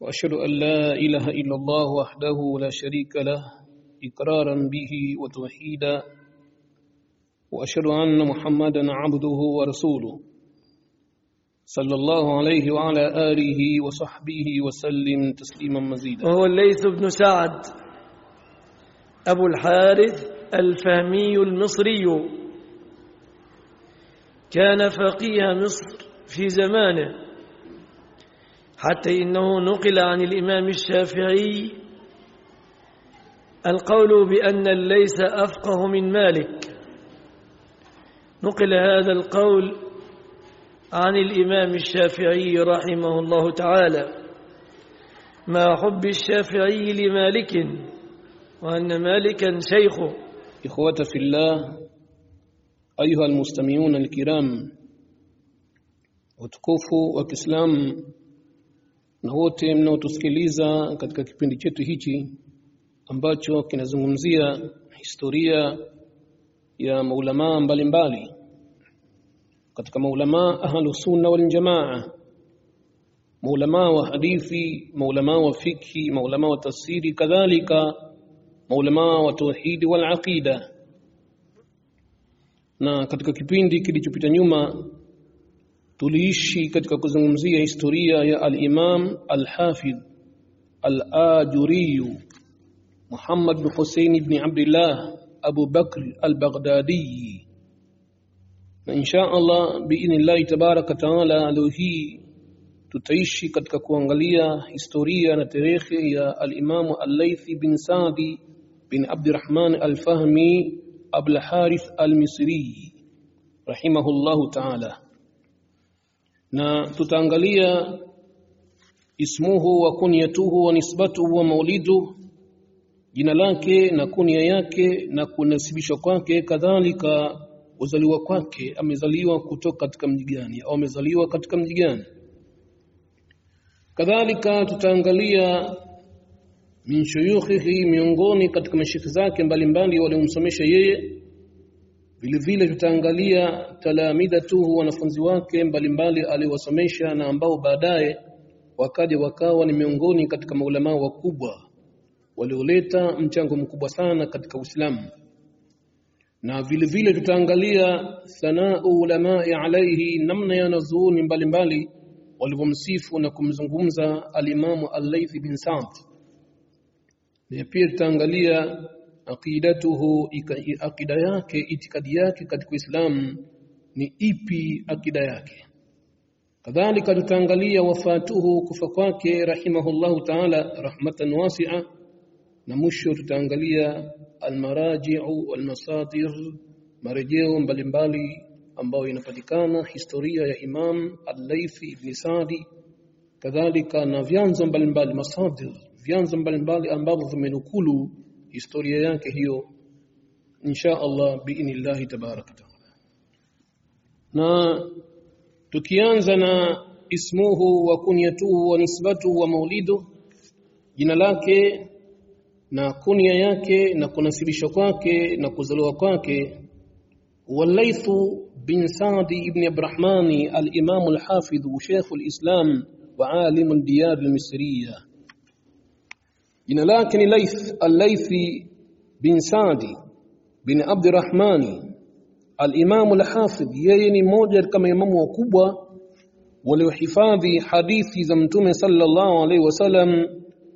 وأشهد أن لا إله إلا الله وحده لا شريك له إقرارا به وتوحيدا وأشهد أن محمدا عبده ورسوله. صلى الله عليه وعلى آله وصحبه وسلم تسليما مزيدا. وهو الليث بن سعد أبو الحارث الفهمي المصري. كان فقيه مصر في زمانه. حتى إنه نقل عن الإمام الشافعي القول بأن الليث أفقه من مالك. نقل هذا القول عن الإمام الشافعي رحمه الله تعالى. مع حب الشافعي لمالك وأن مالكا شيخه. إخوة في الله أيها المستمعون الكرام utukufu wa na wote mnaotusikiliza katika kipindi chetu hichi ambacho kinazungumzia historia ya maulamaa mbalimbali. Katika maulamaa ahlu sunna wal jamaa maulamaa wa hadithi maulamaa wa fikhi maulamaa wa tafsiri kadhalika maulamaa wa tauhidi wal aqida. Na katika kipindi kilichopita nyuma tuliishi katika kuzungumzia historia ya al-Imam al-Hafidh al-Ajuri Muhammad bin Hussein ibn Abdullah Abu Bakr al-Baghdadi. Na insha Allah biidhnillah tabaraka taala leo tutaishi katika kuangalia historia na tarehe ya al-Imam al-Laythi bin Sa'di bin Abdurrahman al-Fahmi Abul Harith al-Misri rahimahullahu ta'ala na tutaangalia ismuhu wa kunyatuhu wa nisbatuhu wa maulidu jina lake na kunia yake na kunasibishwa kwake. Kadhalika uzaliwa kwake amezaliwa kutoka katika mji gani au amezaliwa katika mji gani? Kadhalika tutaangalia min shuyukhihi miongoni katika mashikhi zake mbalimbali waliomsomesha yeye vile vile tutaangalia talamidatuhu wanafunzi wake mbalimbali aliowasomesha na ambao baadaye wakaja wakawa ni miongoni katika maulamaa wakubwa walioleta mchango mkubwa sana katika Uislamu. Na vile vile tutaangalia sanau ulamai alaihi namna ya wanazuoni mbalimbali walivyomsifu na kumzungumza alimamu al-Layth bin Sa'd. Pia tutaangalia aqidatuhu aqida yake itikadi yake katika Uislamu ni ipi akida yake. Kadhalika tutaangalia wafatuhu kufa kwake rahimahullahu ta'ala rahmatan wasi'a na mwisho tutaangalia almaraji'u walmasadir marejeo mbalimbali ambayo inapatikana historia ya Imam Al-Laythi ibn Sa'di kadhalika na vyanzo mbalimbali masadir vyanzo mbalimbali ambavyo vimenukulu istoriyayaanka hiyo insha allah biidhni llahi tabaraka na tukianza na ismuhu wa kunyatuhu wa nisbatuhu wa maulidu jina lake na kunya yake na kunasibishwa kwake na kuzaliwa kwake والليث بن سعد wa shaykh al-islam wa alim al-diyar al-misriyah jina lake ni Laith al-Laithi bin Sa'di bin Abdurrahman al-Imam al-Hafidh. Yeye ni mmoja kama imamu wakubwa waliohifadhi hadithi za Mtume sallallahu alaihi wasallam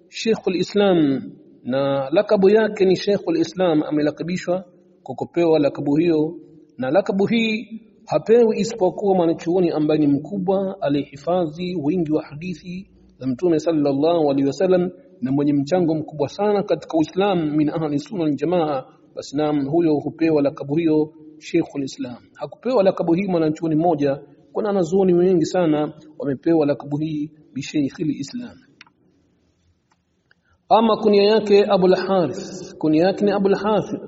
Sheikh al-Islam na lakabu yake ni Sheikh al-Islam amelakabishwa kwa kupewa lakabu hiyo na lakabu hii hapewi isipokuwa mwanachuoni ambaye ni mkubwa aliyehifadhi wingi wa hadithi za Mtume sallallahu alaihi wasallam na mwenye mchango mkubwa sana katika Uislamu min ahli sunna wal jamaa basi naam huyo hupewa lakabu hiyo Sheikhul Islam. Hakupewa lakabu hii mwanachuoni mmoja kuna wanazuoni wengi sana wamepewa lakabu hii bi Sheikhul Islam. Ama kunia yake Abul Harith kunia yake ni Abul Harith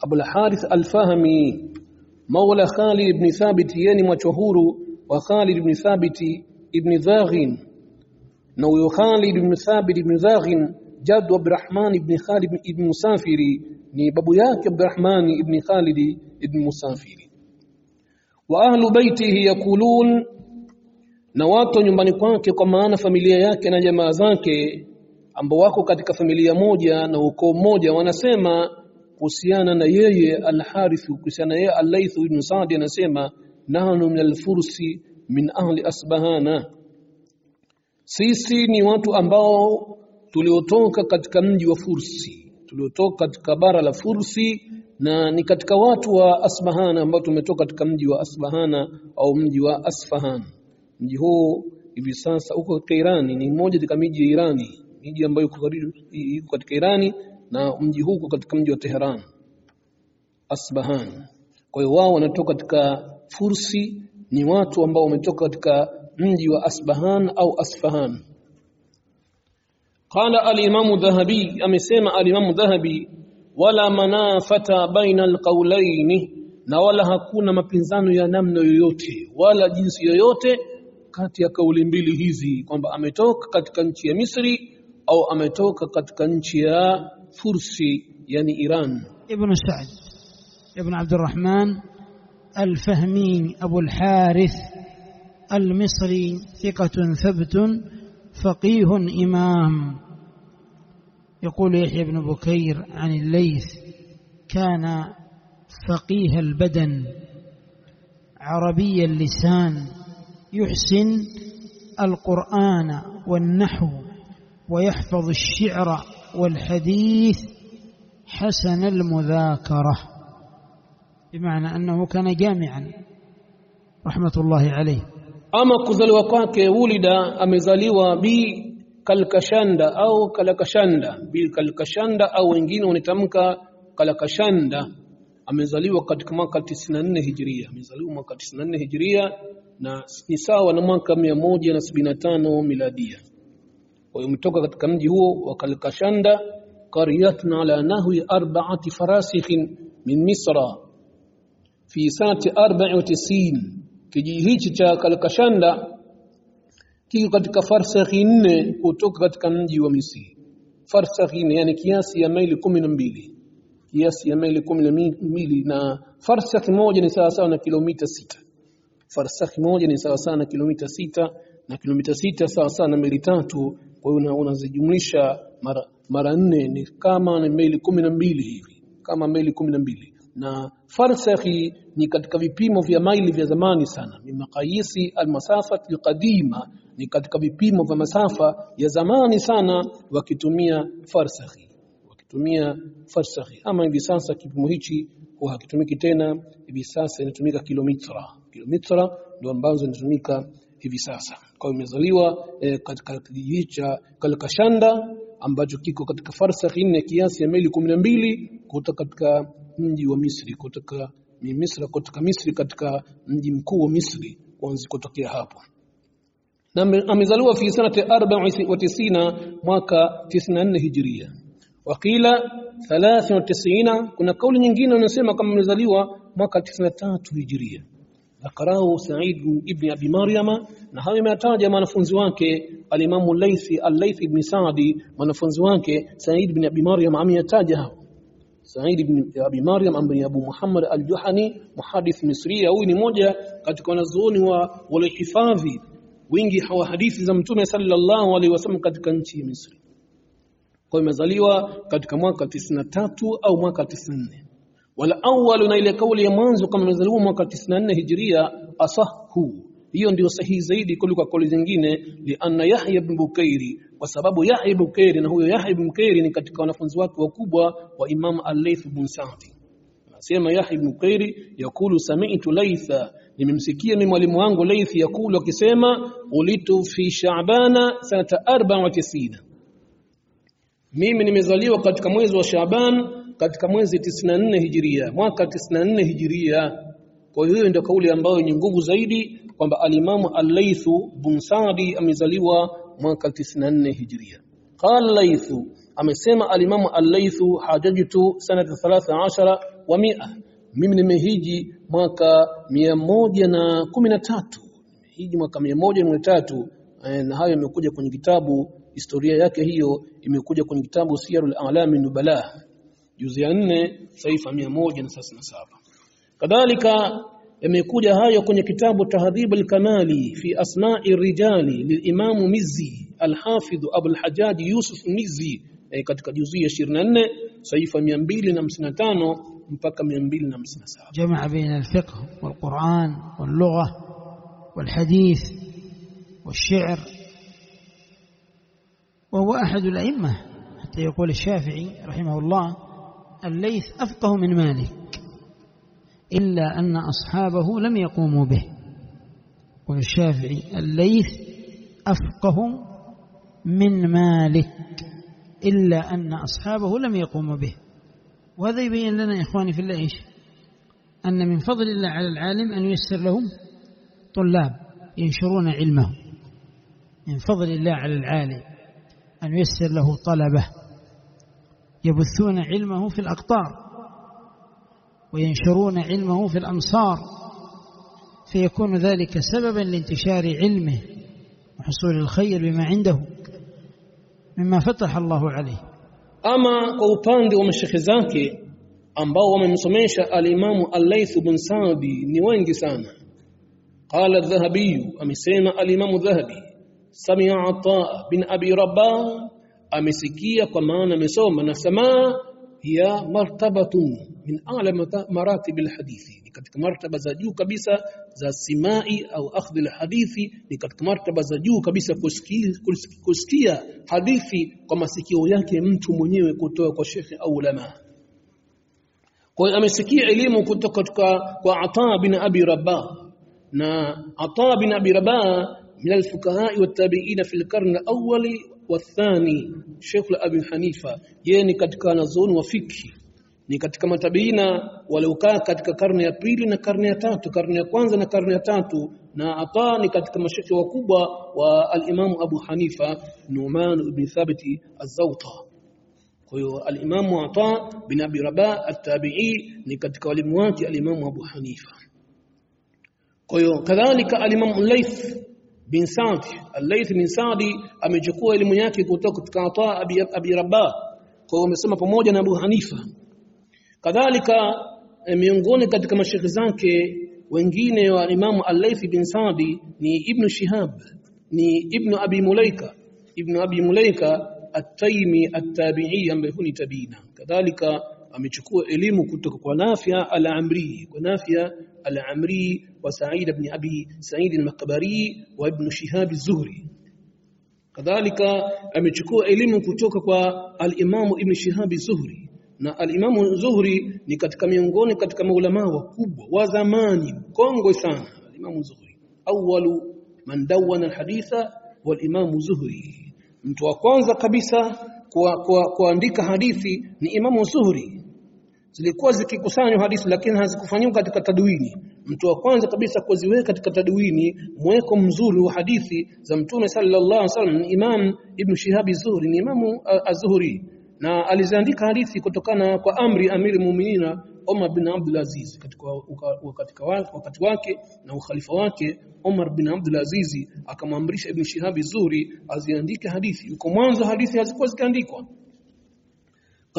Abul Harith Al-Fahmi Mawla Khalid ibn Thabit yani mwachohuru wa Khalid ibn Thabit ibn Dhaghin na huyo Khalid ibn Thabit ibn Dhaghin jaddu Abdurrahman ibn Khalid ibn Musafiri ni babu yake Abdurrahman ibn Khalid ibn Musafiri. Wa ahlu baitihi yakulun na watu nyumbani kwake kwa maana familia yake na jamaa zake ambao wako katika familia moja na ukoo mmoja wanasema kuhusiana na yeye al-Harith kuhusiana na yeye al-Layth ibn Sa'd anasema nahnu min al-fursi min ahli asbahana sisi ni watu ambao tuliotoka katika mji wa Fursi. Tuliotoka katika bara la Fursi na ni katika watu wa Asbahana ambao tumetoka katika mji wa Asbahana au mji wa Asfahan. Mji huu hivi sasa uko katika Irani ni mmoja katika miji ya Irani miji ambayo iko katika Irani na mji huu uko katika mji wa Tehran Asbahan kwa hiyo wao wanatoka katika Fursi ni watu ambao wametoka katika مندي وأسبهان أو أصفهان. قال الإمام الذهبي أم سيما الإمام الذهبي ولا منافتا بين القولين. لا نولا هكونا يا ينمن يوتي ولا جنس يوتي كاتيا قولي مبلي هذي كما أمتوك كاتكا نشيا مصري أو أمتوك كاتكا نشيا فرسي يعني إيران. ابن سعد ابن عبد الرحمن الفهمي أبو الحارث المصري ثقة ثبت فقيه إمام. يقول يحيى بن بكير عن الليث كان فقيه البدن عربي اللسان يحسن القرآن والنحو ويحفظ الشعر والحديث حسن المذاكرة. بمعنى أنه كان جامعا رحمة الله عليه. Ama kuzaliwa kwake wulida amezaliwa bi kalkashanda au kalakashanda. Bi kalkashanda au wengine wanatamka kalakashanda. Amezaliwa katika mwaka 94 hijria amezaliwa mwaka 94 hijria na ni sawa na mwaka 175 miladia. Mtoka katika mji huo wa kalkashanda qaryatun ala nahwi arba'ati farasikhin min misra fi sanati 94 kijiji hichi cha Kalkashanda kiko katika farsakhi nne kutoka katika mji wa Misri. Farsakhi yani kiasi ya maili kumi na mbili kiasi ya maili kumi na mbili na farsakhi moja ni sawasawa sawa na kilomita sita. Farsakhi moja ni sawa sawa na kilomita sita na kilomita sita sawa sawa na maili tatu. Kwa hiyo unazijumlisha mara mara nne ni kama ni maili kumi na mbili hivi, kama maili kumi na mbili na farsakhi ni katika vipimo vya maili vya zamani sana. Ni maqayisi almasafat alqadima ni katika vipimo vya masafa ya zamani sana wakitumia farsakhi wakitumia farsakhi. Ama hivi sasa kipimo hichi huwa hakitumiki tena hivi sasa inatumika kilomita kilomita ndio ambazo zinatumika hivi sasa. Kwa hiyo imezaliwa eh, katika kijiji cha Kalkashanda ambacho kiko katika farsakhi nne kiasi ya maili kumi na mbili kutoka katika mji wa Misri kutoka Misri kutoka Misri katika mji mkuu wa Misri kuanzia kutokea hapo na amezaliwa fi sanati 94 mwaka 94 Hijria. wakila 93 kuna kauli nyingine unasema kama amezaliwa mwaka 93 Hijria. aqrahu Said ibn Abi Maryama na hayo imetaja wanafunzi wake alimamu Laisi al-Laith ibn Saadi wanafunzi wake Said ibn Abi Maryama ameyataja hapo Said ibn Abi Maryam ambaye Abu Muhammad al-Juhani muhadith Misri huyu ni moja katika wanazuoni wa waliohifadhi wingi hawa hadithi za Mtume sallallahu alaihi wasallam katika nchi ya Misri. Kwa imezaliwa katika mwaka 93 au mwaka 94. Wala awwalu na ile kauli ya mwanzo kama imezaliwa mwaka 94 Hijria asahhu, hiyo ndio sahihi zaidi kuliko kauli zingine li anna Yahya ibn Bukairi kwa sababu Yahya ibn Kairi na huyo Yahya ibn Kairi ni katika wanafunzi wake wakubwa wa Imam Al-Layth ibn Sa'd anasema Yahya ibn Kairi yakulu sami'tu Laytha nimemsikia mimi mwalimu wangu Layth yakulu akisema ulitu fi Sha'bana sanata 94 mimi nimezaliwa katika mwezi wa Shaaban katika mwezi 94 Hijiria mwaka 94 Hijiria. Kwa hiyo ndio kauli ambayo ni nguvu zaidi kwamba alimamu Al-Laythu bin Sa'di amezaliwa mwaka 94 Hijria. qala laythu amesema alimamu al-laythu hajajtu sanata 13 wa 100 mimi nimehiji mwaka 113 hiji mwaka 113 na hayo yamekuja kwenye kitabu historia yake hiyo imekuja kwenye kitabu Siyarul A'lam Nubala juzi ya 4 saifa 137 kadhalika yamekuja hayo kwenye kitabu Tahdhib al-Kamali fi asma'i rijali lilimamu Mizzi al-Hafidh Abu al-Hajjaj Yusuf Mizzi e, katika juzi ya 24 saifa 255 mpaka 257 جمع بين الفقه والقرآن واللغة والحديث والشعر وهو أحد الأئمة حتى يقول الشافعي رحمه الله الليث أفقه من مالك إلا أن أصحابه لم يقوموا به. يقول الشافعي الليث أفقه من مالك إلا أن أصحابه لم يقوموا به. وهذا يبين لنا يا إخواني في الله إيش؟ أن من فضل الله على العالم أن ييسر لهم طلاب ينشرون علمه من فضل الله على العالم أن ييسر له طلبة يبثون علمه في الأقطار. وينشرون علمه في الأمصار فيكون ذلك سببا لانتشار علمه وحصول الخير بما عنده مما فتح الله عليه. أما قوبان دي ومشيخ زانكي أمباو من مصميشة الإمام الليث بن سابي نوين جسانا قال الذهبي أمسينا الإمام الذهبي سمع عطاء بن أبي ربا أمسكية كمان مسوما نسما هي مرتبة. Min a'la maratib al-hadithi ni katika martaba za juu kabisa za simai au akhdhi al-hadithi ni katika martaba za juu kabisa kusikia, kusikia hadithi kwa masikio yake mtu mwenyewe kutoka kwa shekhe au ulama kwa hiyo amesikia elimu kutoka kwa Ata bin Abi Rabah na Ata bin Abi Rabah من الفقهاء والتابعين في القرن الأول والثاني شيخ أبي حنيفة يعني katika wanazuoni wa fikhi ni katika matabiina waliokaa katika karne ya pili na karne ya tatu karne ya kwanza na karne ya tatu. Na Ata ni katika mashekhe wakubwa wa al-Imam Abu Hanifa Numan ibn Thabit az-Zawta kwa hiyo al-Imam Ata bin Abi Rabah at-Tabi'i ni katika walimu wake al-Imam Abu Hanifa. Kwa hiyo kadhalika al-Imam Layth bin Sa'd al-Layth bin Sa'd amechukua elimu yake kutoka katika Ata Abi, Abi Rabah. Kwa hiyo amesema pamoja na Abu Hanifa kadhalika miongoni katika mashekhi zake wengine wa Imamu al-Layth bin Sa'd ni Ibn Shihab ni Ibn Abi Mulaika Ibn Abi Mulaika at-Taymi at-Tabi'i ambaye ni tabiina kadhalika amechukua elimu kutoka kwa Nafia al-Amri kwa Nafia al-Amri wa Sa'id ibn Abi Sa'id al-Makbari wa Ibn Shihab az-Zuhri kadhalika amechukua elimu kutoka kwa al-Imam Ibn Shihab az-Zuhri na al-Imam Zuhri ni katika miongoni katika maulama wakubwa wa zamani kongwe sana al-Imam Zuhri. Awwalu man dawana al-haditha wal-Imam Zuhri. Mtu wa kwanza kabisa kuandika hadithi ni Imam Zuhri. Zilikuwa zikikusanywa hadithi lakini hazikufanywa katika tadwini. Mtu wa kwanza kabisa kuziweka katika tadwini mweko mzuri wa hadithi za mtume sallallahu alaihi wasallam ni Imam Ibn Shihab az-Zuhri ni Imam az-Zuhri na aliziandika hadithi kutokana kwa amri amiri muminina Omar bin Abdul Aziz. Katika wakati wake na ukhalifa wake Omar bin Abdul azizi akamwamrisha Ibn Shihab az-Zuhri aziandike hadithi. Uko mwanzo hadithi hazikuwa zikiandikwa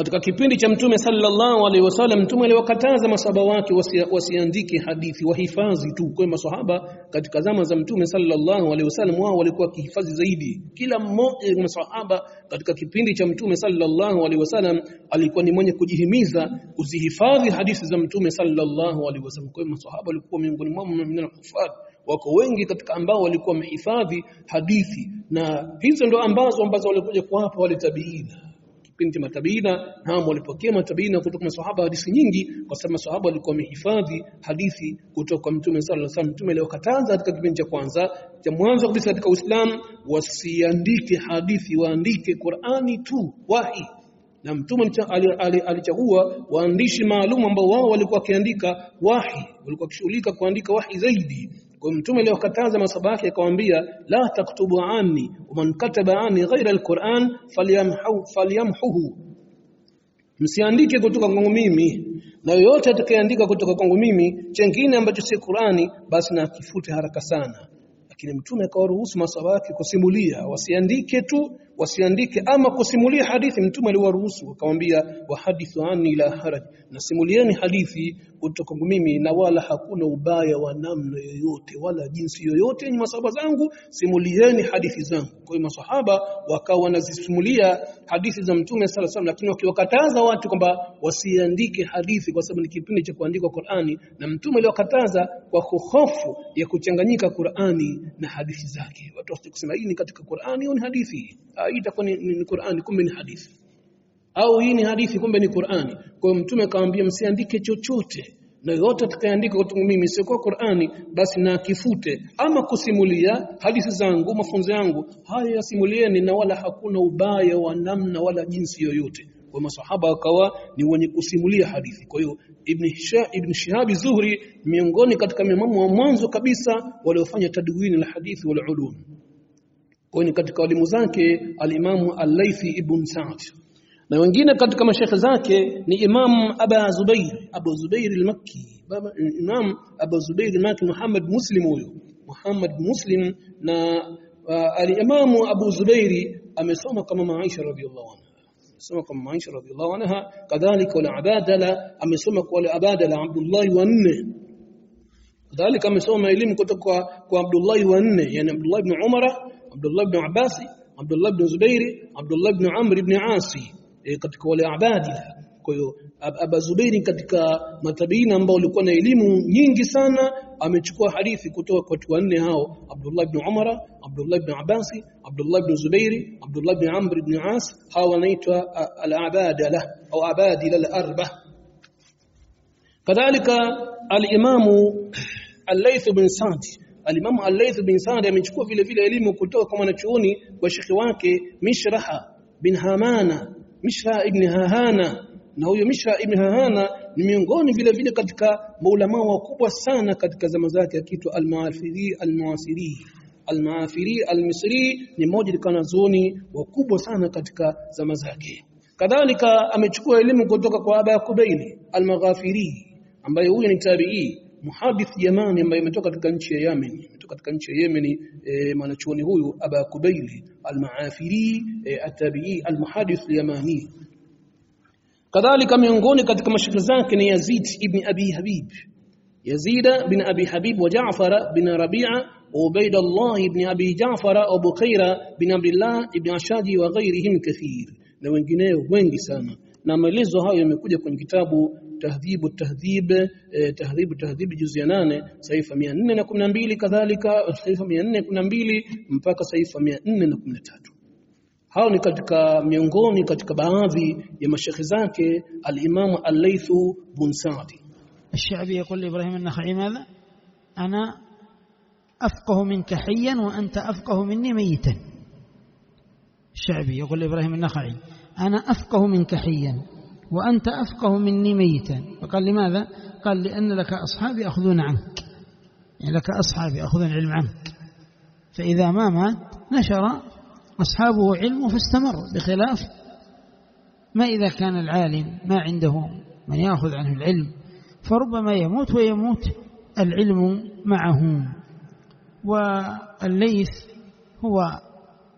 katika kipindi cha mtume sallallahu alaihi wasallam mtume aliwakataza masahaba wake wasiandike hadithi wahifadhi tu kwa masahaba. Katika zama za mtume sallallahu alaihi wasallam wao walikuwa kihifadhi zaidi. Kila mmoja wa masahaba katika kipindi cha mtume sallallahu alaihi wasallam alikuwa ni mwenye kujihimiza kuzihifadhi hadithi za mtume sallallahu alaihi wasallam. Kwa masahaba walikuwa miongoni mwao min al-hufadh wako wengi katika ambao walikuwa mehifadhi hadithi. Na hizo ndo ambazo ambazo walikuja kuwapa wale tabiina kipindi matabina nao walipokea matabina kutoka maswahaba hadithi nyingi kwa sababu maswahaba walikuwa wamehifadhi hadithi kutoka kwa mtume sallallahu alaihi wasallam. Mtume aliokataza katika kipindi cha kwanza cha mwanzo kabisa katika Uislamu wasiandike hadithi waandike Qur'ani tu wahi. Na mtume alichagua waandishi maalum ambao wao walikuwa wakiandika wahi walikuwa wakishughulika kuandika wahi zaidi kwa mtume aliyokataza masaba yake akamwambia la taktubu anni waman kataba anni ghaira alquran falyamhu falyamhuhu. Msiandike kutoka kwangu mimi na yoyote atakayeandika kutoka kwangu mimi chengine ambacho si Qurani basi na akifute haraka sana. Lakini mtume akawaruhusu masaba yake kusimulia wasiandike tu wasiandike ama kusimulia hadithi. Mtume aliwaruhusu akamwambia wahadithu anni la haraj. Nasimulieni hadithi kutoka mimi na wala hakuna ubaya wa namna yoyote wala jinsi yoyote ni masahaba zangu. Simulieni hadithi zangu. Kwa hiyo masahaba wakawa wanazisimulia hadithi za mtume sala salam lakini wakiwakataza watu kwamba wasiandike hadithi kwa sababu ni kipindi cha kuandika Qur'ani na mtume aliwakataza kwa hofu ya kuchanganyika Qur'ani na hadithi zake. Watu wasikusema hii ni katika Qur'ani au ni hadithi hii itakuwa ni, ni, ni Qur'ani kumbe ni hadithi. Au hii ni hadithi kumbe ni Qur'ani. Kwa hiyo mtume akamwambia msiandike chochote. Na yote atakayeandika kutoka mimi sio kwa Qur'ani basi na kifute ama kusimulia hadithi zangu mafunzo yangu haya yasimulieni na wala hakuna ubaya wa namna wala jinsi yoyote. Kwa masahaba wakawa ni wenye kusimulia hadithi. Kwa hiyo ibn Hisham ibn Shihab Zuhri miongoni katika mimamu wa mwanzo kabisa waliofanya tadwini la hadithi wal ulum kwa ni katika walimu zake al-Imamu al-Laythi ibn Sa'd na wengine katika mashekhe zake ni Imam Aba Zubair Abu Zubair al-Makki baba Imam Abu Zubair al-Makki Muhammad Muslim huyo Muhammad Muslim na uh, al-Imam Abu Zubairi amesoma kama Aisha radhiallahu anha amesoma kama Aisha radhiallahu anha kadhalika wala Abadala amesoma kwa wala Abadala Abdullah wa nne kadhalika amesoma elimu kutoka kwa Abdullah wa nne yani Abdullah ibn Umara Abdullah ibn Abbas Abdullah ibn Zubairi Abdullah ibn Amr ibn Asi e, katika wale abadila kwa hiyo Aba Zubairi katika matabiina ambao walikuwa na elimu nyingi sana amechukua hadithi kutoka kwa watu wanne hao Abdullah ibn Umara Abdullah ibn Abbas Abdullah ibn Zubairi Abdullah ibn Amr ibn As hawa wanaitwa al-abadila au abadila al-arba kadhalika al-Imam al-Layth bin Sa'd al-Imam al-Layth bin Sa'd amechukua vile vile elimu kutoka kwa mwanachuoni wa shekhi wake Mishraha bin Hamana Mishra ibn Hahana. Na huyo Mishra ibn Hahana ni miongoni vile vile katika maulama wakubwa sana katika zama zake akiitwa al-Maafiri al-Muasiri. al-Maafiri al-Misri ni mmoja katika wanazuoni wakubwa sana katika zama zake. Kadhalika amechukua elimu kutoka kwa Aba Kubaili al-Maghafiri ambaye huyu ni tabi'i muhadith Yamani ambaye ametoka katika nchi ya Yemen ametoka katika nchi ya Yemen e, mwanachuoni huyu Aba Kubaili al-Maafiri e, at-tabi'i al-muhadith al-Yamani kadhalika miongoni katika mashekhe zake ni Yazid ibn Abi Habib Yazid bin Abi Habib wa Ja'far bin Rabi'a وعبيد الله بن أبي جعفر وبقير بن عبد الله بن عشاجي وغيرهم كثير na wengineo wengi sana na maelezo hayo yamekuja kwenye kitabu التهذيب التهذيب تهذيب التهذيب جزء 8 صفحه 412 كذلك صفحه 412 mpaka صفحه 413 hao ni katika miongoni katika baadhi ya mashaikh zake al-Imam al-Layth bin Sa'd الشعبي يقول لإبراهيم النخعي ماذا؟ أنا أفقه منك حيا وأنت أفقه مني ميتا. الشعبي يقول لإبراهيم النخعي أنا أفقه منك حيا. وأنت أفقه مني ميتا. فقال لماذا؟ قال لأن لك أصحاب يأخذون عنك. يعني لك أصحاب يأخذون العلم عنك. فإذا ما مات نشر أصحابه علمه فاستمر بخلاف ما إذا كان العالم ما عنده من يأخذ عنه العلم. فربما يموت ويموت العلم معه. والليث هو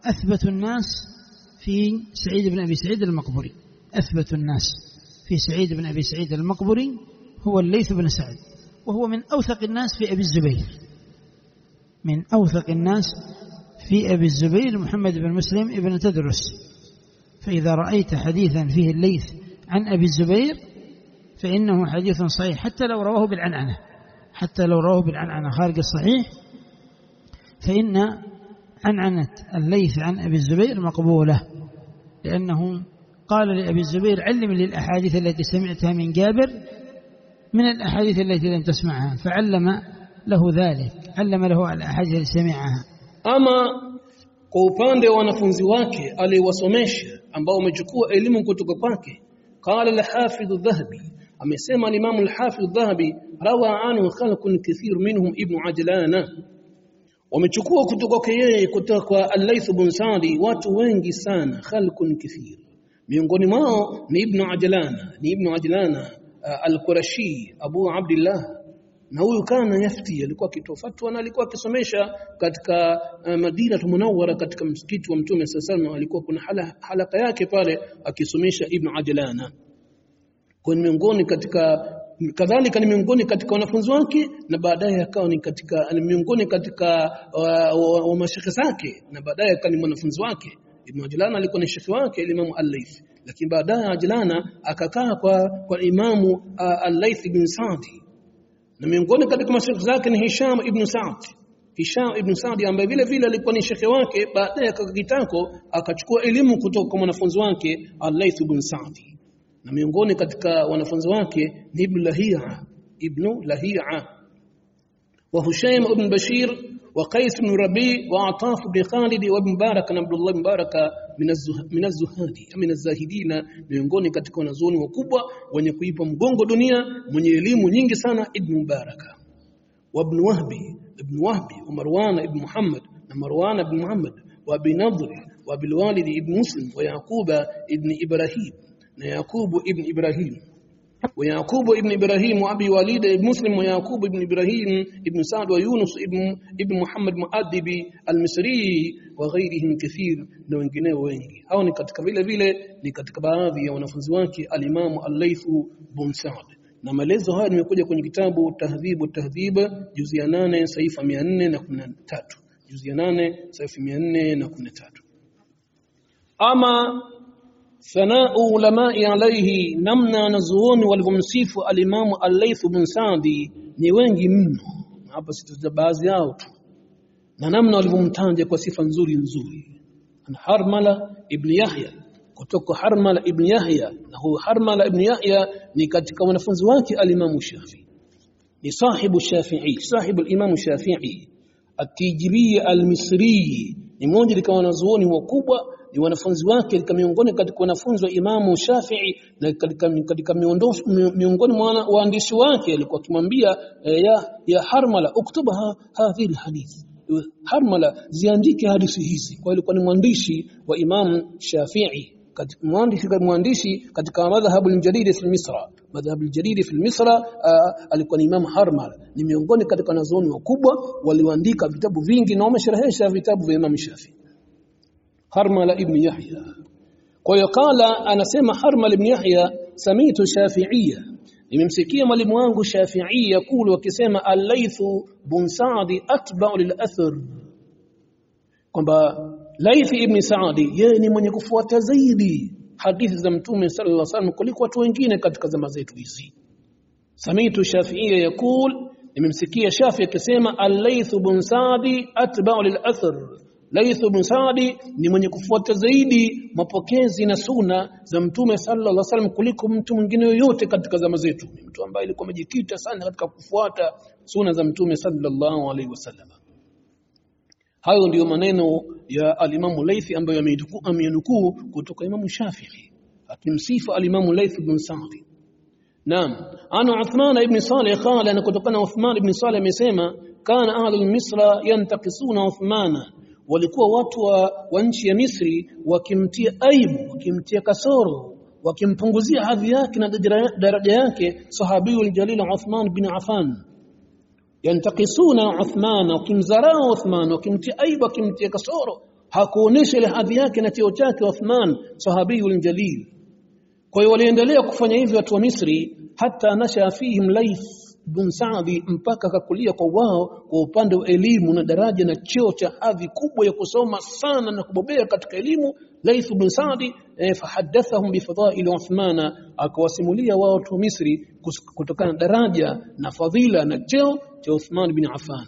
أثبت الناس في سعيد بن أبي سعيد المقبري أثبت الناس في سعيد بن أبي سعيد المقبري هو الليث بن سعد وهو من أوثق الناس في أبي الزبير. من أوثق الناس في أبي الزبير محمد بن مسلم ابن تدرس. فإذا رأيت حديثا فيه الليث عن أبي الزبير فإنه حديث صحيح حتى لو رواه بالعنعنة حتى لو رواه بالعنعنة خارج الصحيح فإن عنعنة الليث عن أبي الزبير مقبولة لأنه قال لأبي الزبير علم لي الأحاديث التي سمعتها من جابر من الأحاديث التي لم تسمعها فعلم له ذلك علم له الأحاديث التي سمعها. أما قوفان دي ونفنزي واكي ألي وصميش أم باو مجكوه إلم قال الحافظ الذهبي أم يسمى الإمام الحافظ الذهبي روى عنه خلق كثير منهم ابن عجلانا ومتشكوه كتوكيه كتوكوه الليث بن سالي واتو وينجي خلق كثير miongoni mwao ni ibn Ajlana ni ibn Ajlana uh, al-Qurashi Abu Abdullah na huyu kana yafti alikuwa akitoa fatwa na alikuwa akisomesha katika uh, Madina Munawwara katika msikiti wa Mtume sallallahu alikuwa kuna hala, halaka yake pale akisomesha Ibn Ajlana kwa miongoni katika kadhalika ni miongoni katika wanafunzi wake na baadaye akawa ni katika ni miongoni katika wa, wa, wa mashekhe zake na baadaye akawa ni mwanafunzi wake Ibn Ajlana alikuwa ni shekhi wake Imam Al-Layth lakini baadaye Ajlana akakaa kwa kwa Imamu uh, Al-Layth bin Sa'di na miongoni katika mashekhe zake ni Hisham ibn Sa'd Hisham ibn Sa'd ambaye vile vile alikuwa ni shekhe wake baadaye akakitako akachukua elimu kutoka kwa mwanafunzi wake Al-Layth ibn Sa'd na miongoni katika wanafunzi wake ni Ibn Lahia Ibn Lahia wa Hushaym ibn Bashir وقيس بن ربي وعطاف بن خالد وابن مبارك بن عبد من مبارك من الزهد من الزهاد من الزاهدين ميونغوني كاتيكا ونزوني وكوبا ونيكويبا مغونغو دنيا من يليم نينجي سانا ابن مبارك وابن وهبي ابن وهبي ومروان ابن محمد ومروان ابن محمد وأبي نضر وأبي الوالد ابن مسلم ويعقوب ابن إبراهيم ويعقوب ابن إبراهيم. Wa ابن ibn Ibrahim وليد ابن مسلم ويعقوب ابن wa ابن سعد ويونس ابن, ابن محمد مؤدبي المصري وغيرهم كثير na wengineo wengi. Hao ni katika vile vile ni katika baadhi ya wanafunzi wake alimamu al-Layth bin Sa'd. Na maelezo haya nimekuja kwenye kitabu Tahdhibu Tahdhib juzi ya 8 saifa 413 juzi ya 8 saifa 413 ama thanau ulamai alaihi namna wanazuoni walivyomsifu alimamu al-Layth bin Sa'di ni wengi mno hapa sitaja baadhi yao tu na namna walivyomtaja kwa sifa nzuri nzuri ana Harmala ibn Yahya kutoka Harmala ibn Yahya na huyu Harmala ibn Yahya ni katika wanafunzi wake alimamu Shafi'i ni sahibu Shafi'i sahibu al-Imam Shafi'i at-Tijri al-Misri ni mmoja katika wanazuoni wakubwa ni wanafunzi wake katika miongoni katika wanafunzi wa Imamu Shafi'i na katika katika miongoni mwa waandishi wake alikuwa akimwambia ya ya Harmala uktuba hadhihi alhadith. Harmala ziandike hadithi hizi. Kwa ilikuwa ni mwandishi wa Imam Shafi'i katika mwandishi mwandishi katika madhhabu al-jadid fi Misra. Madhhabu al-jadid fi Misra alikuwa ni Imam Harmala. Ni miongoni katika wanazuoni wakubwa walioandika vitabu vingi na wamesherehesha vitabu vya Imam Shafi'i Harmala ibn Yahya. Kwa hiyo kala anasema Harmala ibn Yahya samitu Shafi'iyya. Nimemsikia mwalimu wangu Shafi'i yakulu akisema Al-Layth bin Sa'd atba'u lil-athar. Kwamba Layth ibn Sa'd yeye ni mwenye kufuata zaidi hadithi za Mtume sallallahu alaihi wasallam kuliko watu wengine katika zama zetu hizi. Samitu Shafi'iyya yakul nimemsikia Shafi akisema Al-Layth bin Sa'd atba'u lil-athar. Laith bin Sa'di ni mwenye kufuata zaidi mapokezi na suna za Mtume sallallahu alaihi wasallam kuliko mtu mwingine yoyote katika zama zetu. Ni mtu ambaye alikuwa amejikita sana katika kufuata suna za Mtume sallallahu alaihi wasallam. Hayo ndiyo maneno ya alimamu Laithi ambayo ameinukuu kutoka Imamu Shafi'i akimsifa alimamu Laith bin Sa'di. Naam, ana Uthman ibn Salih qala na kutokana Uthman ibn Salih amesema kana ahlul Misra yantakisuna Uthmana walikuwa watu wa, wa nchi ya Misri wakimtia aibu wakimtia kasoro wakimpunguzia hadhi yake na daraja yake sahabiyul jalil Uthman bin Affan. Yantakisuna Uthman wakimdharau Uthman wakimtia aibu wakimtia kasoro hakuonesha ile hadhi yake na cheo chake Uthman sahabiyul jalil. Kwa hiyo waliendelea kufanya hivyo watu wa Misri hata nasha fihim Layth bin Saadi mpaka akakulia kwa wao kwa upande wa elimu na daraja na cheo cha hadhi kubwa ya kusoma sana na kubobea katika elimu. Laith bin Saadi eh, fahaddathahum bifadhail Uthman akawasimulia wao watu wa Misri kutokana na daraja na fadhila na cheo cha Uthman bin Affan.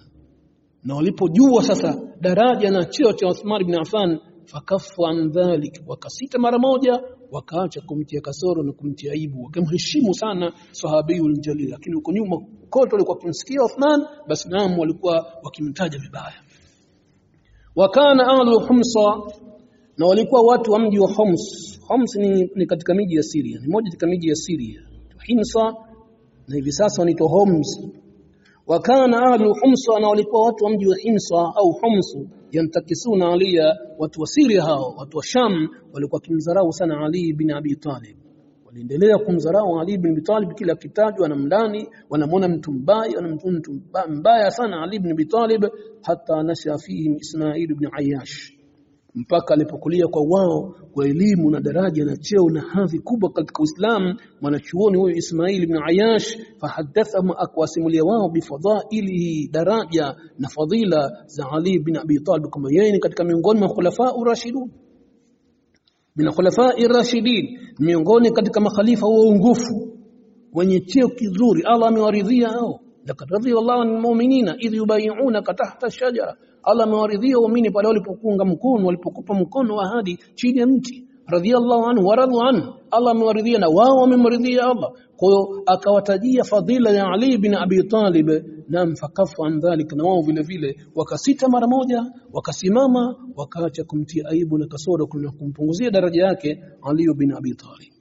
Na walipojua sasa daraja na cheo cha Uthman bin Affan fakafu an dhalik wakasita mara moja wakaacha kumtia kasoro na kumtia aibu wakamheshimu sana sahabiyul jalil. Lakini huko nyuma kote walikuwa wakimsikia Uthman basi naam walikuwa wakimtaja vibaya. Wakana ahlu humsa na walikuwa watu wa mji wa Homs. Homs ni, ni katika miji ya Syria ni moja katika miji ya Syria. Hinsa na hivi sasa wanaitwa Homs wakana ahlu Humsa na walikuwa watu wa mji wa Himsa au Humsu yantakisuna Aliya watu wa Syria hao watu wa Sham walikuwa kimdharau sana Ali bin Abi Talib waliendelea kumdharau Ali bin Abi Talib kila kitajwa wanamdani wanamwona mtu mbaya wanamwona mtu mbaya sana Ali bin Abi Talib hata nasha fihi Ismail ibn Ayyash mpaka alipokulia kwa wao kwa elimu na daraja na cheo na hadhi kubwa katika Uislamu mwanachuoni huyo Ismail ibn Ayash fahadathahum akwasimulia wao bifadhailihi daraja na fadhila za Ali bin Abi Talib kama yeye ni katika miongoni mwa khulafa urashidun min khulafa rashidin miongoni katika makhalifa waongofu wenye cheo kizuri Allah amewaridhia hao laqad radiyallahu anil mu'minina idh yubay'unaka tahta ash-shajara Allah amewaridhia waumini pale walipokuunga mkono walipokupa mkono wa ahadi chini ya mti. Radhiyallahu anhu waradhu anhu. Allah amewaridhia na wao wamemridhia Allah. Kwa hiyo akawatajia fadhila ya Ali bin Abi Talib na mfakafu an dhalik na wao vile vile wakasita mara moja wakasimama wakaacha kumtia aibu na kasoro kumpunguzia daraja yake Ali bin Abi Talib.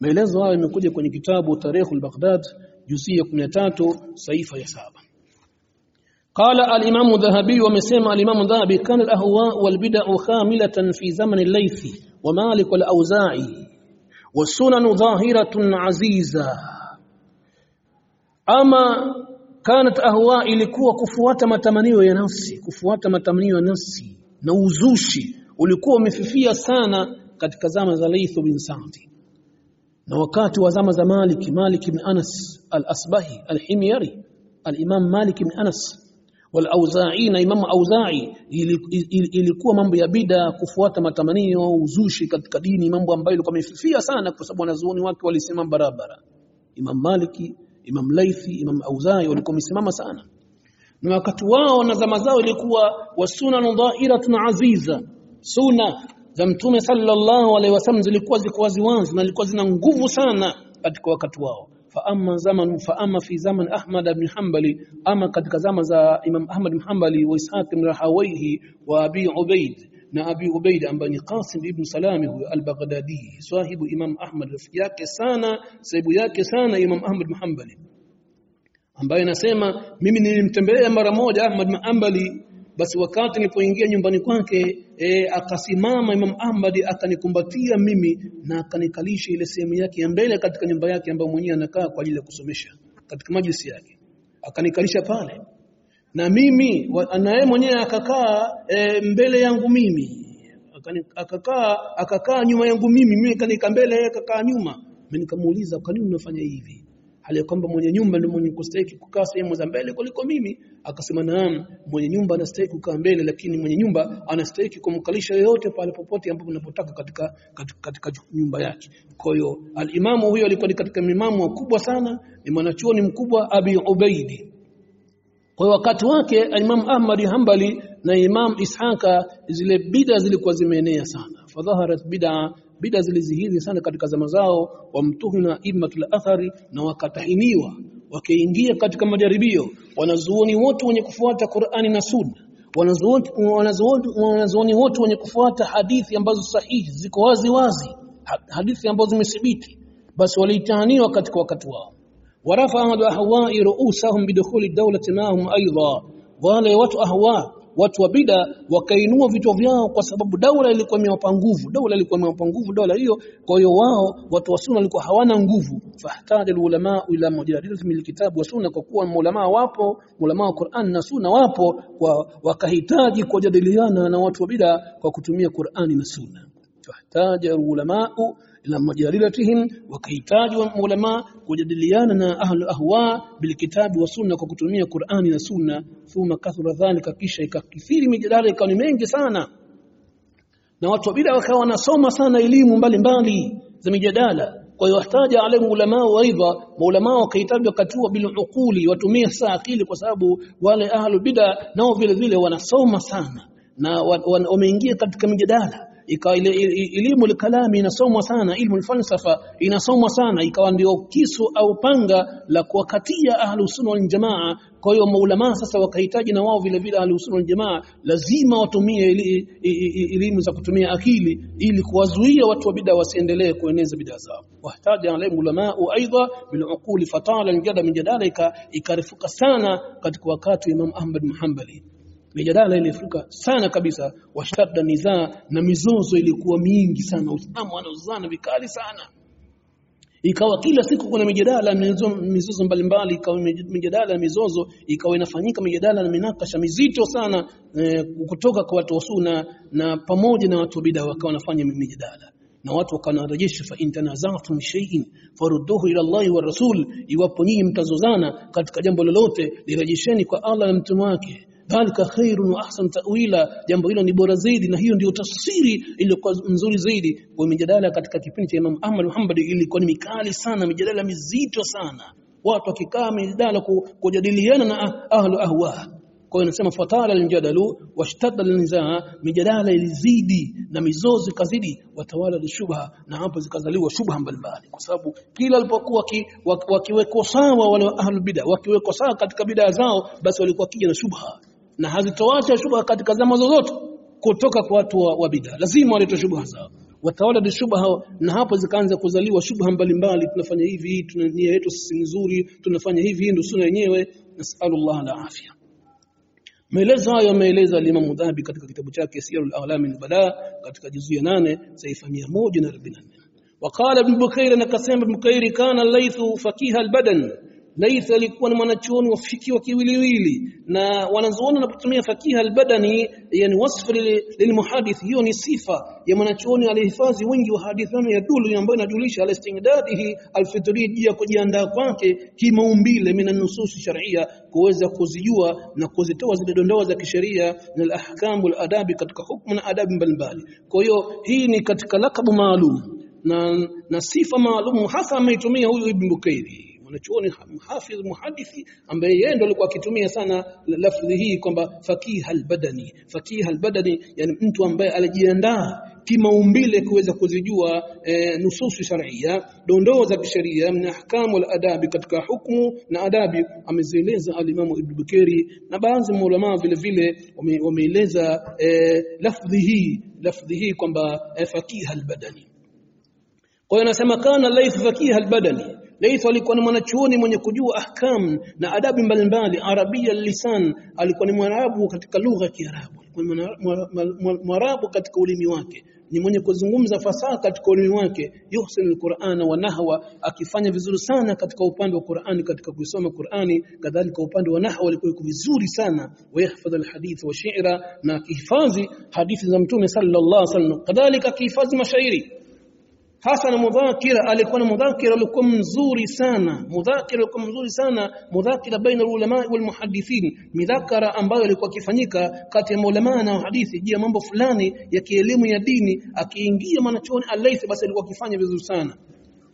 Maelezo hayo yamekuja kwenye kitabu Tarikhul Baghdad juzi ya 13 saifa ya saba قال الإمام الذهبي ومسيما الإمام الذهبي كان الأهواء والبدع خاملة في زمن الليث ومالك والأوزاعي والسنن ظاهرة عزيزة أما كانت أهواء ilikuwa kufuata matamanio ya nafsi kufuata matamanio ya nafsi na uzushi ulikuwa umefifia sana katika zama za Layth bin Sa'd na wakati wa zama za Malik Malik bin Anas al-Asbahi al-Himyari al-Imam Malik bin Anas wal-Auza'i na Imam Auza'i ilikuwa mambo ya bida kufuata matamanio uzushi katika dini mambo ambayo ilikuwa imefifia sana kwa sababu wanazuoni wake walisema barabara. Imam Maliki Imam Laithi Imam Auza'i walikuwa wamesimama sana. Na wakati wao na zama zao ilikuwa wasuna dhahiratun aziza. Sunna za mtume sallallahu alaihi wasallam zilikuwa ziko waziwazi na zilikuwa zina nguvu sana katika wakati wao faama zaman faama fi zaman Ahmad ibn Hanbali, ama katika zama za Imam Ahmad ibn Hanbali wa Ishaq ibn Rahawayhi wa Abi Ubaid na Abi Ubaid ambaye ni Qasim ibn Salami huyo al-Baghdadi, swahibu Imam Ahmad, rafiki yake sana, sahibu yake sana Imam Ahmad ibn Hanbali, ambaye anasema mimi nilimtembelea mara moja Ahmad ibn Hanbali basi wakati nilipoingia nyumbani kwake e, akasimama Imam Ahmad akanikumbatia mimi na akanikalisha ile sehemu yake ya mbele katika nyumba yake ambayo mwenyewe anakaa kwa ajili ya kusomesha katika majlisi yake. Akanikalisha pale. Na mimi na yeye mwenyewe akakaa e, mbele yangu mimi. Akakaa akakaa nyuma yangu mimi. Mimi kanika mbele yeye akakaa nyuma. Mimi nikamuuliza kwa nini unafanya hivi hali kwamba mwenye nyumba ndio mwenye kustahili kukaa sehemu za mbele kuliko mimi. Akasema naam mwenye nyumba anastahili kukaa mbele lakini mwenye nyumba anastahili kumkalisha yoyote pale popote ambapo unapotaka katika, katika, katika nyumba yake. Kwa hiyo alimamu huyo alikuwa ni katika mimamu wakubwa sana ni mwanachuoni mkubwa Abi Ubaidi. Kwa wakati wake Imam Ahmad Hanbali na Imam Ishaka zile bida zilikuwa zimeenea sana. Fadhaharat bid'a bida zilizihiri sana katika zama zao wamtuhuna immatul athari na wakatahiniwa wakiingia katika majaribio. Wanazuoni wote wenye kufuata Qur'ani na Sunna wanazuoni wote wenye kufuata hadithi ambazo sahihi ziko wazi wazi hadithi ambazo zimethibiti basi walitahiniwa katika wakati wao. Warafa ahwa'i ru'usahum bidukhuli dawlati ma'hum aidha wale watu ahwa watu wa bida wakainua vichwa vyao kwa sababu daula ilikuwa imewapa nguvu daula ilikuwa imewapa nguvu daula hiyo. Kwa hiyo wao watu wa sunna walikuwa hawana nguvu. Fahtaja ulama ila mujadilati min kitabu wa sunna kwa kuwa ulama wapo ulama wa Qur'an na sunna wapo wakahitaji kujadiliana na watu wa bida kwa kutumia Qur'ani na sunna. Fahtaja ulama ila majadilatihim wakahitaji ulama kujadiliana na ahlu ahwa bilkitabi wa sunna kwa kutumia Qur'ani na sunna thumma kathura dhalika kisha ikakithiri mijadala ikawa ni mengi sana. Na watu bila wakawa wanasoma sana elimu mbalimbali za mijadala. Kwa hiyo wahtaja alayhi ulama wa aidha maulama wakahitaji wakati huo bil uquli watumie saa akili kwa sababu wale ahlu bid'a nao vile vile wanasoma sana na wameingia katika mijadala ikawa elimu kalami inasomwa sana ilmu falsafa inasomwa sana ikawa ndio kisu au panga la kuwakatia ahlus sunna wal jamaa. Kwa hiyo maulama sasa wakahitaji na wao vile vile ahlus sunna wal jamaa lazima watumie elimu za kutumia akili ili kuwazuia watu wa bid'a wasiendelee kueneza bid'a zao. Wahtaja alayhi ulama aidha bil uquli fatala al jadal min jadalika ikarifuka sana katika wakati wa Imam Ahmad bin Hanbali mijadala ilifuka sana kabisa washtada nizaa na mizozo ilikuwa mingi sana. Uislamu wanaozana vikali sana. Ikawa kila siku kuna mijadala mizozo mbalimbali ikawa mijadala ya mizozo ikawa inafanyika mijadala na minakasha mizito sana e, kutoka kwa watu wa sunna na pamoja na watu wa bid'a wakawa wanafanya mijadala. Na watu wakanarejesha fa in tanazatum shay'in farudduhu ila Allahi wa rasul iwapo nyinyi mtazozana katika jambo lolote lirejesheni kwa Allah na mtume wake dhalika khairun wa ahsan ta'wila jambo hilo ni bora zaidi na hiyo ndio tafsiri iliyokuwa nzuri zaidi kwa mijadala katika kipindi cha Imam Ahmad Muhammad. Ilikuwa ni mikali sana mijadala mizito sana. Watu wakikaa mijadala kujadiliana na ahlu ahwa. Kwa hiyo inasema fatala aljadalu washtadda alnizaa mijadala ilizidi na mizozo ikazidi watawala shubha na hapo zikazaliwa shubha mbalimbali. Kwa sababu kila alipokuwa wakiwekwa sawa wale ahlul bid'a wakiwekwa sawa katika bid'a zao basi walikuwa kija na shubha na hazitoacha shubha katika zama zozote kutoka kwa watu wa, wa bid'a. Lazima walete shubha zao. Watawala shubha na hapo zikaanza kuzaliwa shubha mbalimbali. Tunafanya hivi tuna nia yetu sisi nzuri tunafanya hivi ndio sunna yenyewe. Nasallallahu ala afya Maelezo hayo ameeleza Imam Dhahabi katika kitabu chake Siyarul A'lam min Bala katika juzu ya 8 saifa 144. Waqala Ibn Bukair na kasema Ibn Bukair kana Laythu fakiha al-badan. Layth alikuwa ni mwanachuoni wa fiki wa kiwiliwili. Na wanazuoni wanapotumia fakiha albadani, yani wasfu lilmuhadith hiyo ni sifa ya mwanachuoni alihifadhi wengi wa hadithi ya dulu ambayo inajulisha alistingdadihi alfitri, ya kujiandaa kwake kimaumbile mina nusus shar'ia kuweza kuzijua na kuzitoa zile dondoa za kisheria na al-ahkam wal-adabi katika hukumu na adabu mbalimbali. Kwa hiyo hii ni katika lakabu maalum. Na, na sifa maalum hasa ameitumia huyu Ibn Bukairi mwanachuoni mhafidh muhadithi ambaye yeye ndo alikuwa akitumia sana lafdhi hii kwamba fakiha albadani fakiha albadani yani mtu ambaye alijiandaa kimaumbile kuweza kuzijua e, nususu sharia dondoo za kisheria na ahkamu adabi katika hukumu na adabi amezieleza alimamu Ibn Bukeri na baadhi ya ulama vile vile wameeleza e, lafdhi hii lafdhi hii kwamba e, fakiha albadani kwa hiyo anasema kana layth fakiha albadani Layth alikuwa ni mwanachuoni mwenye kujua ahkam na adabu mbalimbali. Arabia lisan alikuwa ni mwarabu katika lugha ya Kiarabu. Alikuwa mwarabu katika ulimi wake. Ni mwenye kuzungumza fasaha katika ulimi wake. Yuhsin alqur'ana wa nahwa akifanya vizuri sana katika upande wa Qur'ani katika kusoma Qur'ani. Kadhalika upande wa nahwa alikuwa vizuri sana. Wayahfadh alhadith wa shi'ra na akihifadhi hadithi za mtume sallallahu alaihi wasallam. Kadhalika akihifadhi mashairi hasa na mudhakira alikuwa na mudhakira alikuwa mzuri sana. Mudhakira alikuwa mzuri sana mudhakira baina ulama wal muhaddithin midhakara ambayo ilikuwa ikifanyika kati ya maulama na hadithi juu ya mambo fulani ya kielimu ya dini akiingia manachoni alaisi basi alikuwa akifanya vizuri sana.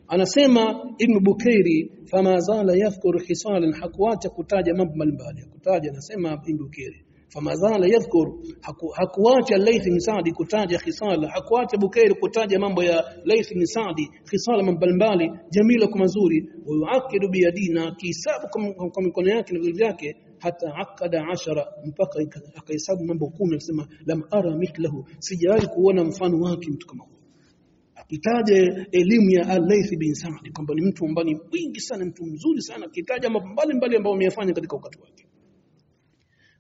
Anasema ibn bukairi fama zala yafkuru hisalan hakuacha kutaja mambo mbalimbali. Kutaja anasema ibn bukairi fama zala yadhkur haku, hakuacha Layth bin Sa'di kutaja khisala hakuacha Bukairi kutaja mambo ya Layth bin Sa'di khisala mbalimbali jamila kwa mazuri wayuakidu biyadina kisabu kwa mikono yake na vitu vyake hata akada ashara mpaka akahesabu mambo kumi akisema lam ara mithlahu sijawahi kuona mfano wake mtu kama huyo akitaja elimu ya Al-Layth bin Sa'di kwamba ni mtu ambaye ni mwingi sana mtu mzuri sana akitaja mambo mbalimbali ambayo ameyafanya katika wakati wake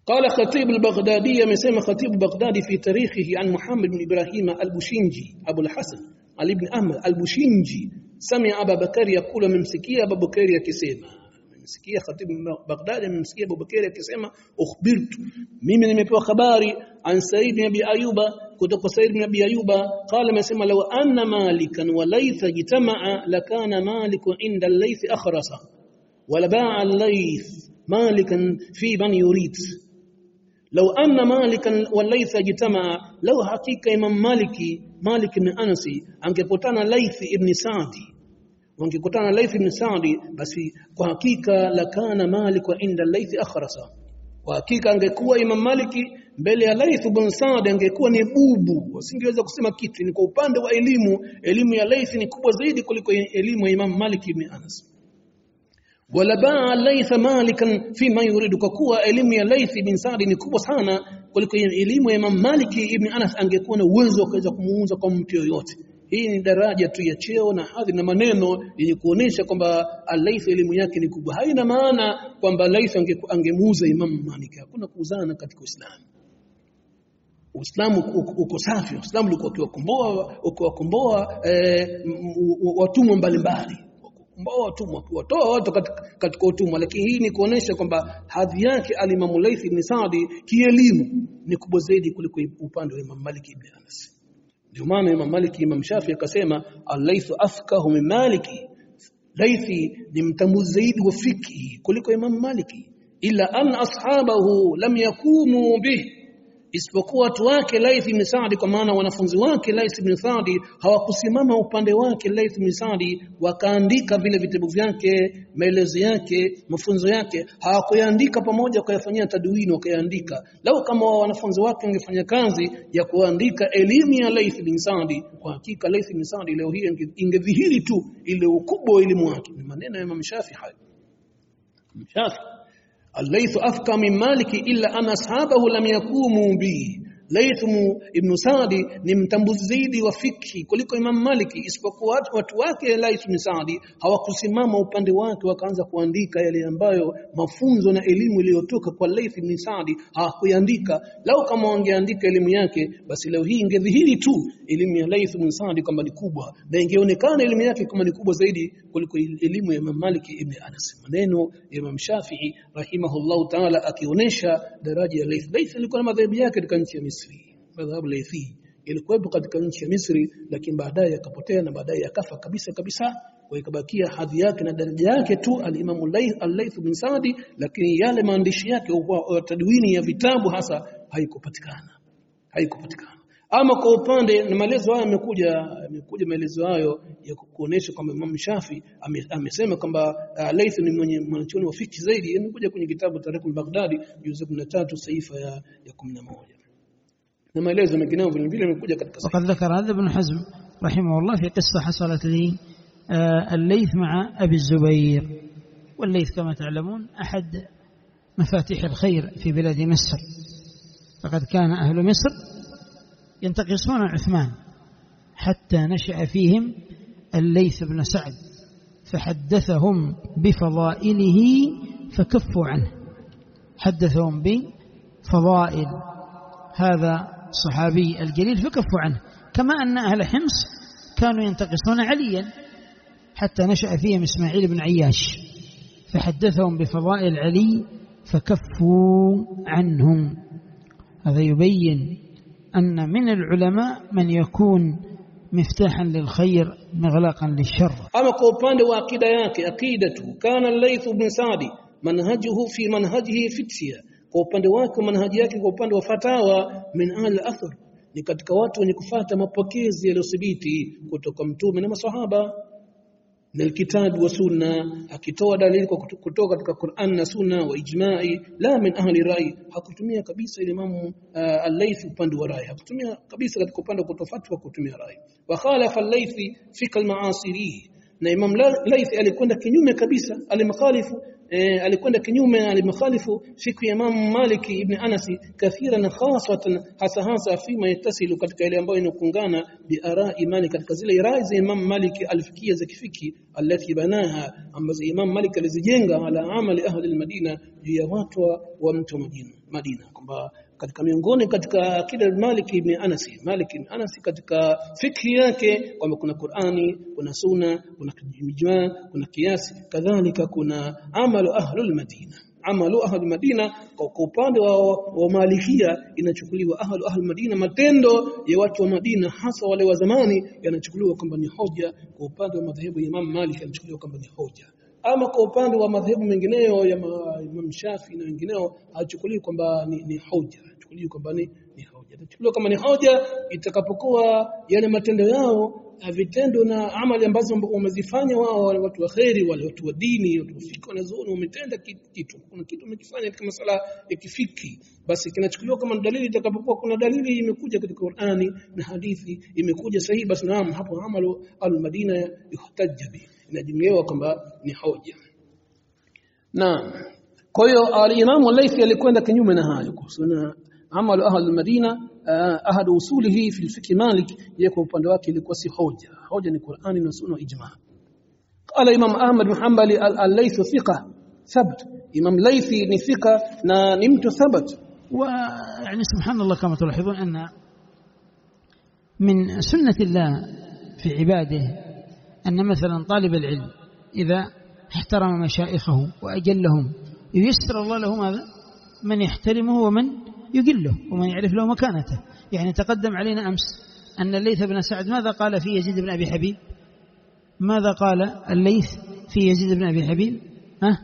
قال خطيب البغدادي مسمى خطيب بغدادي في تاريخه عن محمد بن إبراهيم البوشنجي أبو الحسن علي بن أحمد البوشنجي. سمع أبا بكر يقول من مسكية أبا بكر يكسيما مسكية خطيب بغدادي من مسكية أبو بكر يكسيما أخبرت. ممن nimepewa habari عن سعيد بن أبي أيوب kutoka Said bin Abi Ayuba qala amesema law anna malikan wa laytha jitamaa lakana maliku inda al-layth akhrasa wala ba'a al-layth malikan fi man yurid lau anna malikan wa laitha jitamaa, lau hakika Imam Maliki Malik ibn Anasi angekutana Laith ibn Saadi, wangekutana Laith ibn Saadi, basi kwa hakika lakana Malik wa inda Laith akhrasa, kwa hakika angekuwa Imam Maliki mbele ya Laith ibn Saadi angekuwa ni bubu, asingeweza kusema kitu. Ni kwa upande wa elimu, elimu ya Laith ni kubwa zaidi kuliko elimu ya Imam Malik ibn Anas wala baa Laith malikan fima yuridu kwa kuwa elimu ya Laith bin Sa'd ni kubwa sana kuliko elimu ya Imam Maliki ibn Anas angekuwa na uwezo wa kuweza kumuuza kwa mtu yoyote. Hii ni daraja tu ya cheo na hadhi na maneno yenye kuonesha kwamba Laith elimu yake ni kubwa. Haina maana kwamba Laith angemuuza Imam Malik hakuna kuuzana katika Uislamu. Uislamu uko safi. Uislamu ulikuwa ukiwakomboa ukiwakomboa eh, watumwa mbalimbali kukomboa watumwa watoa watu katika, utumwa. Lakini hii ni kuonesha kwamba hadhi yake alimamu Laith ibn Saadi kielimu ni kubwa zaidi kuliko upande wa Imam Malik ibn Anas. Ndio maana Imam Malik Imam Shafi akasema al-Layth min Maliki Laythi ni mtambuzi zaidi wa fiki kuliko Imam Maliki ila an ashabahu lam yakumu bihi isipokuwa watu wake Laith ibn Sa'di kwa maana wanafunzi wake Laith ibn Saadi hawakusimama upande wake Laith ibn Saadi, wakaandika vile vitabu vyake maelezo yake mafunzo yake. Hawakuyaandika pamoja wakayafanyia tadwini wakayaandika. Lau kama wanafunzi wake wangefanya kazi ya kuandika elimu ya Laith bin Sa'di kwa hakika Laith ibn Saadi leo hii ingedhihiri tu ile ukubwa wa elimu yake ni maneno ya Imam Shafi hayo. Shafi الليث أفقى من مالك إلا أن أصحابه لم يقوموا به Laith ibn Saadi ni mtambuzi zaidi wa fikhi kuliko Imam Maliki, isipokuwa watu wake Laythum ibn Saadi hawakusimama upande wake wakaanza kuandika yale ambayo mafunzo na elimu iliyotoka kwa Laythum ibn Saadi hawakuandika. Lau kama wangeandika elimu yake, basi leo hii ingedhihiri tu elimu ya Laythum ibn Saadi kwamba ni kubwa, na ingeonekana elimu yake kama ni kubwa zaidi kuliko elimu ya Imam Maliki ibn Anas. Maneno ya Imam Shafi'i rahimahullahu ta'ala akionyesha daraja ya Laith. Laith alikuwa na madhehebu yake katika nchi ya Misri madhhabu Laythi ilikuwepo katika nchi ya Misri lakini baadaye akapotea na baadaye akafa kabisa kabisa kwa ikabakia hadhi yake na daraja yake tu al-Imam al-Layth bin Sa'di lakini yale maandishi yake tadwini ya vitabu hasa haikupatikana. Haikupatikana. Ama kwa upande na maelezo hayo yamekuja yamekuja maelezo hayo ya kuonesha kwamba Imam Shafi amesema kwamba uh, Layth ni mwenye mwanachuoni wa fiki zaidi. Yamekuja kwenye kitabu Tarikh al-Baghdadi juzu 13 saifa ya, ya 11 na maelezo mengineo vile vile yamekuja katika وقد ذكر هذا ابن حزم رحمه الله في قصة حصلت لي الليث مع أبي الزبير. والليث كما تعلمون أحد مفاتيح الخير في بلاد مصر. فقد كان أهل مصر ينتقصون عثمان حتى نشأ فيهم الليث بن سعد فحدثهم بفضائله فكفوا عنه. حدثهم بفضائل. هذا الصحابي الجليل فكفوا عنه كما أن أهل حمص كانوا ينتقصون عليا حتى نشأ فيهم إسماعيل بن عياش فحدثهم بفضائل علي فكفوا عنهم. هذا يبين أن من العلماء من يكون مفتاحا للخير مغلاقا للشر. أما كوباند وعقيدة yake kana al-Layth ibn Sa'di manhajuhu fi manhajihi fitsia kwa upande wake manhaji yake kwa upande wa fatawa min ahli athar ni katika watu wenye kufata mapokezi yaliyothibiti kutoka mtume na maswahaba. Na kitabu wa sunna akitoa dalili kwa kutoka katika Qur'an na sunna wa ijma'i la min ahli rai hakutumia kabisa imamu uh, al-Laythi upande wa rai hakutumia kabisa katika upande wa kutofatwa kutumia rai. Wa khalafa al-Laythi fi al-ma'asiri na Imam Laythi alikwenda kinyume kabisa alimkhalifu eh, alikwenda kinyume alimkhalifu siku ya Imam Malik ibn Anas kathiran khasatan hasa hasa fima yatasilu katika ile ambayo inakungana bi ara imani katika zile rai za Imam Malik alifikia za kifiki alati banaha ambazo Imam Malik alizijenga ala amali ahli al-Madina juu ya watu wa mtu Madina Madina kwamba katika miongoni katika akida Malik ibn Anas. Malik ibn Anas katika fikhi yake kwamba kuna Qur'ani kuna sunna kuna ijma kuna kiasi kadhalika kuna amalu ahlul madina. Amalu ahlul madina kwa upande wa, wa malikia inachukuliwa ahlu ahlul madina matendo ya watu wa Madina hasa wale wa zamani yanachukuliwa kwamba ni hoja. Kwa upande wa madhehebu ya Imam Malik yanachukuliwa kwamba ni hoja ama kwa upande wa madhehebu mengineyo ya Imam Shafi na wengineo hachukuliwi kwamba ni, ni hoja hachukuliwi kwamba ni, ni hoja itachukuliwa kama ni hoja itakapokuwa yale matendo yao vitendo na amali ambazo wamezifanya wao wale watu wa kheri wale watu wa dini watu wa fiki wanazuoni wametenda kitu. Kuna kitu wamekifanya katika masala ya kifiki basi kinachukuliwa kama dalili itakapokuwa kuna dalili imekuja katika Qur'ani na hadithi imekuja sahihi basi naam hapo amalu al-Madina yuhtajja bi inajumuiwa kwamba ni hoja naam kwa hiyo al-Imam al-Laythi alikwenda kinyume na hayo kusana amalu ahli al-Madina ahad usulihi fi fiqh Malik yeye kwa upande wake ilikuwa si hoja hoja ni Qur'ani na sunna ijma qala Imam Ahmad bin Hanbali al-Laythi thiqa thabt Imam Laythi ni thiqa na ni mtu thabat ويعني سبحان الله كما تلاحظون أن من سنة الله في عباده أن مثلا طالب العلم إذا احترم مشايخه وأجلهم ييسر الله له ماذا؟ من يحترمه ومن يقله ومن يعرف له مكانته. يعني تقدم علينا أمس أن الليث بن سعد ماذا قال في يزيد بن أبي حبيب؟ ماذا قال الليث في يزيد بن أبي حبيب؟ ها؟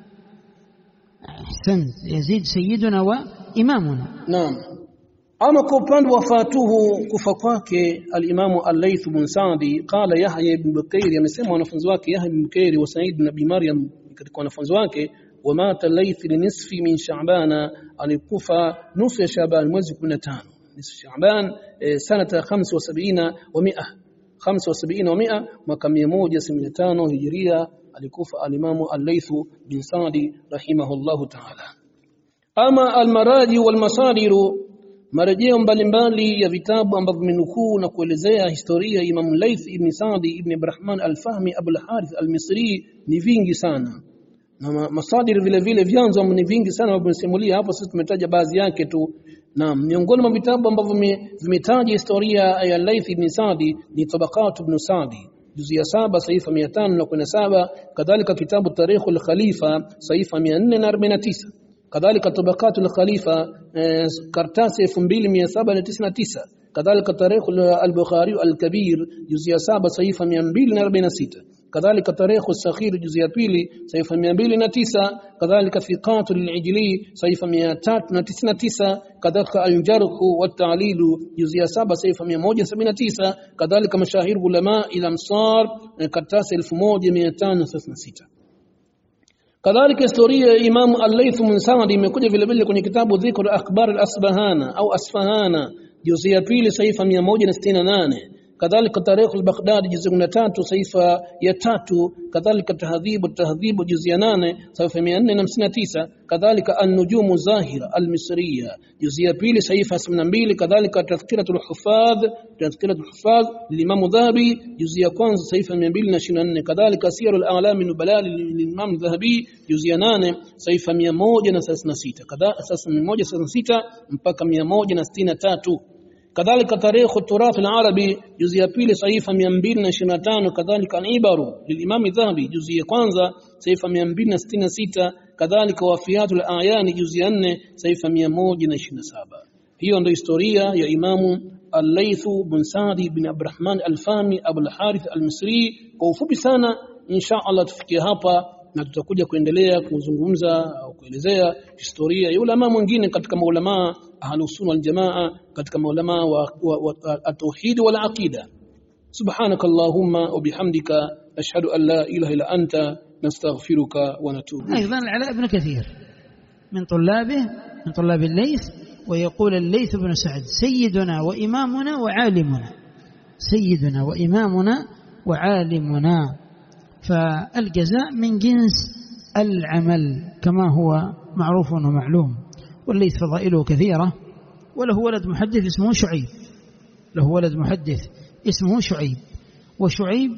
أحسنت يزيد سيدنا وإمامنا. نعم. Ama kwa upande wa fatuhu kufa kwake alimamu al-Layth bin Sa'di qala Yahya ibn Bukairi amesema wanafunzi wake Yahya ibn Bukairi wa Sa'id ibn Abi Maryam katika wanafunzi wake wa mata Layth li nisfi min Sha'bana alikufa nusu ya Sha'ban mwezi 15 nisfu Sha'ban sanata 75 wa 100 75 wa 100 mwaka 175 Hijria alikufa alimamu al-Layth bin Sa'di rahimahullahu ta'ala ama al-maraji wal masadiru marejeo mbalimbali ya vitabu ambavyo vimenukuu na kuelezea historia ya Imam Laith ibn Sa'di ibn Ibrahman al-Fahmi Abu al-Harith al-Misri ni vingi sana. Na masadir vile vile vyanzo ni vingi sana ambavyo tunasimulia hapo sisi tumetaja baadhi yake tu. Na miongoni mwa vitabu ambavyo vimetaja historia ya Laith ibn Sa'di ni Tabaqat ibn Sa'di juzi ya saba saifa 517 kadhalika kitabu Tarikhul Khalifa saifa 449 كذلك طبقات الخليفة كرتاس فمبيل kadhalika tabakatul khalifa kartasi كذلك kadhalika البخاري الكبير جزية al-kabir juzia 7 safha 246 كذلك تاريخ الصخير الجزء الثاني صفحه 209 كذلك فقات العجلي صفحه 399 كذلك الجرح والتعليل الجزء 7 صفحه 179 كذلك مشاهير غلماء إلى امصار كتاب 1536 kadhalika historia ya Imam Al-Layth bin Sa'd imekuja vile vile kwenye kitabu Dhikr Akhbar al-Asbahana au Asfahana juzi ya pili saifa 168 kadhalika tarikh al-Baghdadi juzuu ya tatu saifa ya tatu kadhalika tahdhibu tahdhibu juzuu ya nane saifa mia nne na hamsini na tisa kadhalika an-nujumu zahira al-misriya juzuu ya pili saifa hamsini na mbili kadhalika tadhkiratul hufadh tadhkiratul hufadh limamu dhahabi juzuu ya kwanza saifa mia mbili na ishirini na nne kadhalika siyarul a'lam nubala limamu dhahabi juzuu ya nane saifa mia moja na thelathini na sita kadhalika sasa mia moja thelathini na sita mpaka mia moja na sitini na tatu kadhalika tarikh turath al-arabi juzi ya pili saifa 225 kadhalika al-ibaru lilimam dhahabi juzi ya kwanza saifa 266 kadhalika wafiyat al-ayani juzi ya 4 saifa 127 hiyo ndio historia ya imamu al-layth bin sa'di bin abdurrahman al-fami abu al-harith al-misri. Kwa ufupi sana insha Allah tufikie hapa na tutakuja kuendelea kuzungumza au kuelezea historia ya ulama mwingine katika maulama ahlusunna wal jamaa katika maulama wa, wa, wa at-tauhid wal aqida subhanak allahumma wa bihamdika ashhadu an la ilaha illa anta nastaghfiruka wa natubu أيضا العلاء بن كثير من طلابه من طلاب الليث ويقول الليث بن سعد سيدنا وإمامنا وعالمنا سيدنا وإمامنا وعالمنا فالجزاء من جنس العمل كما هو معروف ومعلوم والليث فضائله كثيرة. وله ولد محدث اسمه شعيب. له ولد محدث اسمه شعيب. وشعيب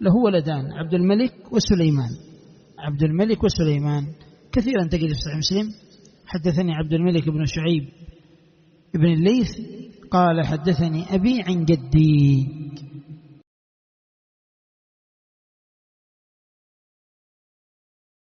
له ولدان عبد الملك وسليمان. عبد الملك وسليمان. كثيرا تجد في صحيح مسلم. حدثني عبد الملك بن شعيب بن الليث قال حدثني أبي عن جدي.